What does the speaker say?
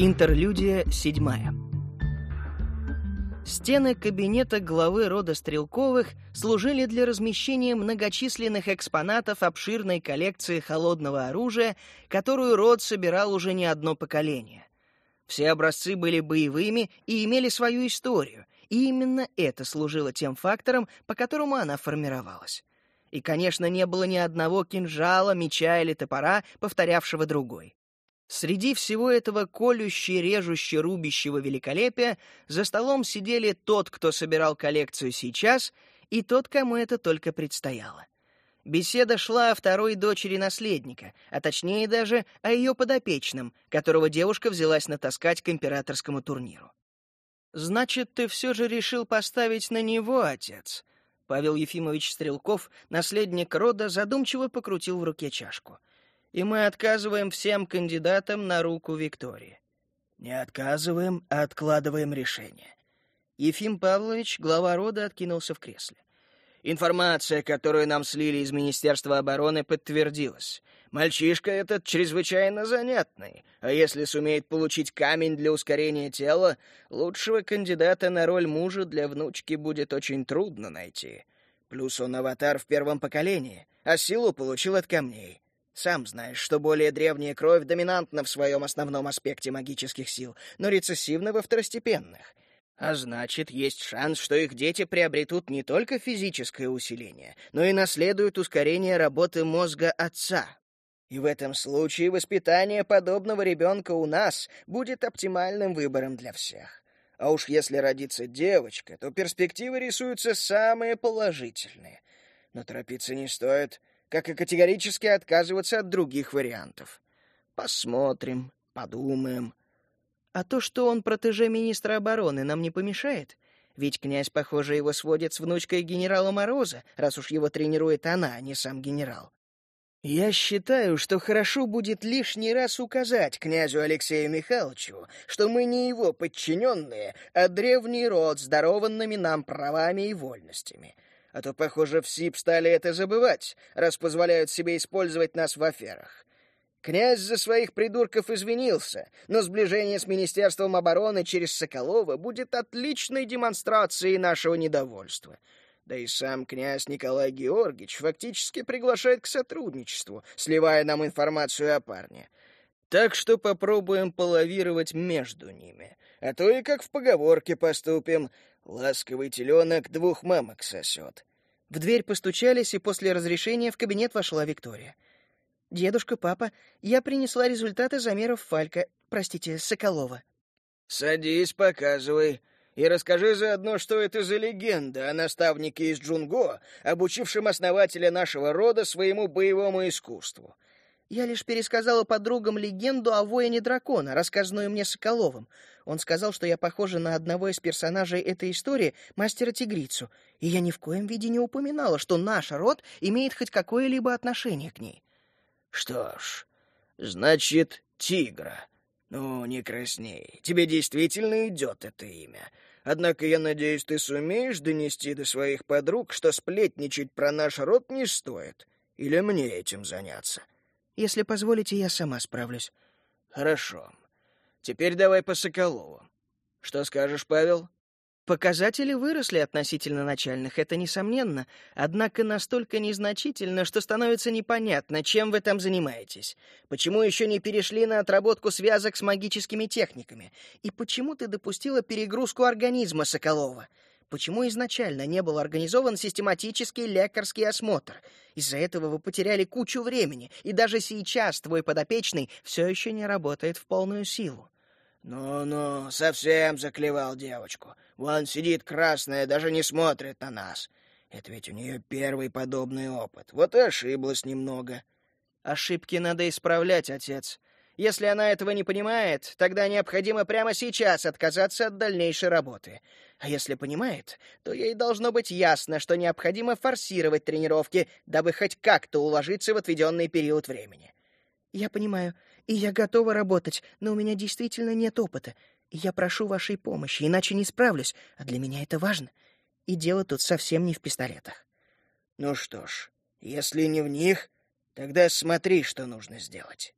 Интерлюдия седьмая. Стены кабинета главы рода Стрелковых служили для размещения многочисленных экспонатов обширной коллекции холодного оружия, которую род собирал уже не одно поколение. Все образцы были боевыми и имели свою историю, и именно это служило тем фактором, по которому она формировалась. И, конечно, не было ни одного кинжала, меча или топора, повторявшего другой. Среди всего этого колюще-режуще-рубящего великолепия за столом сидели тот, кто собирал коллекцию сейчас, и тот, кому это только предстояло. Беседа шла о второй дочери наследника, а точнее даже о ее подопечном, которого девушка взялась натаскать к императорскому турниру. «Значит, ты все же решил поставить на него, отец?» Павел Ефимович Стрелков, наследник рода, задумчиво покрутил в руке чашку и мы отказываем всем кандидатам на руку Виктории. Не отказываем, а откладываем решение. Ефим Павлович, глава рода, откинулся в кресле. Информация, которую нам слили из Министерства обороны, подтвердилась. Мальчишка этот чрезвычайно занятный, а если сумеет получить камень для ускорения тела, лучшего кандидата на роль мужа для внучки будет очень трудно найти. Плюс он аватар в первом поколении, а силу получил от камней. Сам знаешь, что более древняя кровь доминантна в своем основном аспекте магических сил, но рецессивна во второстепенных. А значит, есть шанс, что их дети приобретут не только физическое усиление, но и наследуют ускорение работы мозга отца. И в этом случае воспитание подобного ребенка у нас будет оптимальным выбором для всех. А уж если родится девочка, то перспективы рисуются самые положительные. Но торопиться не стоит — как и категорически отказываться от других вариантов. Посмотрим, подумаем. А то, что он протеже министра обороны, нам не помешает? Ведь князь, похоже, его сводит с внучкой генерала Мороза, раз уж его тренирует она, а не сам генерал. Я считаю, что хорошо будет лишний раз указать князю Алексею Михайловичу, что мы не его подчиненные, а древний род с дарованными нам правами и вольностями — а то, похоже, в СИП стали это забывать, раз позволяют себе использовать нас в аферах. Князь за своих придурков извинился, но сближение с Министерством обороны через Соколова будет отличной демонстрацией нашего недовольства. Да и сам князь Николай Георгиевич фактически приглашает к сотрудничеству, сливая нам информацию о парне. Так что попробуем половировать между ними. А то и как в поговорке поступим. Ласковый теленок двух мамок сосет. В дверь постучались, и после разрешения в кабинет вошла Виктория. «Дедушка, папа, я принесла результаты замеров Фалька, простите, Соколова». «Садись, показывай. И расскажи заодно, что это за легенда о наставнике из Джунго, обучившем основателя нашего рода своему боевому искусству. Я лишь пересказала подругам легенду о воине дракона, рассказанную мне Соколовым. Он сказал, что я похожа на одного из персонажей этой истории, мастера-тигрицу, и я ни в коем виде не упоминала, что наш род имеет хоть какое-либо отношение к ней. Что ж, значит, тигра. Ну, не красней. Тебе действительно идет это имя. Однако я надеюсь, ты сумеешь донести до своих подруг, что сплетничать про наш род не стоит. Или мне этим заняться?» Если позволите, я сама справлюсь. Хорошо. Теперь давай по Соколову. Что скажешь, Павел? Показатели выросли относительно начальных, это несомненно, однако настолько незначительно, что становится непонятно, чем вы там занимаетесь. Почему еще не перешли на отработку связок с магическими техниками? И почему ты допустила перегрузку организма Соколова? Почему изначально не был организован систематический лекарский осмотр? Из-за этого вы потеряли кучу времени, и даже сейчас твой подопечный все еще не работает в полную силу. «Ну-ну, совсем заклевал девочку. Вон сидит красная, даже не смотрит на нас. Это ведь у нее первый подобный опыт. Вот и ошиблась немного». «Ошибки надо исправлять, отец. Если она этого не понимает, тогда необходимо прямо сейчас отказаться от дальнейшей работы. А если понимает, то ей должно быть ясно, что необходимо форсировать тренировки, дабы хоть как-то уложиться в отведенный период времени. Я понимаю, и я готова работать, но у меня действительно нет опыта. И я прошу вашей помощи, иначе не справлюсь, а для меня это важно. И дело тут совсем не в пистолетах. Ну что ж, если не в них, тогда смотри, что нужно сделать.